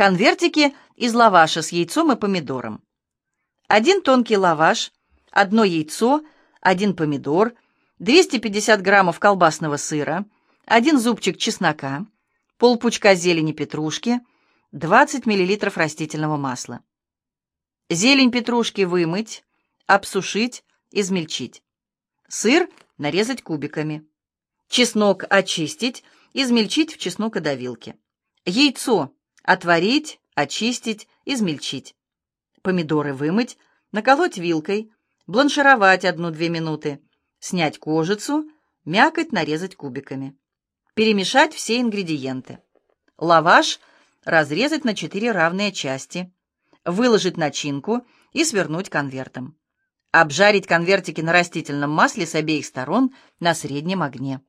Конвертики из лаваша с яйцом и помидором. Один тонкий лаваш, одно яйцо, один помидор, 250 граммов колбасного сыра, один зубчик чеснока, полпучка зелени петрушки, 20 миллилитров растительного масла. Зелень петрушки вымыть, обсушить, измельчить. Сыр нарезать кубиками. Чеснок очистить, измельчить в чеснокодавилке. Яйцо отварить, очистить, измельчить. Помидоры вымыть, наколоть вилкой, бланшировать одну-две минуты, снять кожицу, мякоть нарезать кубиками. Перемешать все ингредиенты. Лаваш разрезать на четыре равные части, выложить начинку и свернуть конвертом. Обжарить конвертики на растительном масле с обеих сторон на среднем огне.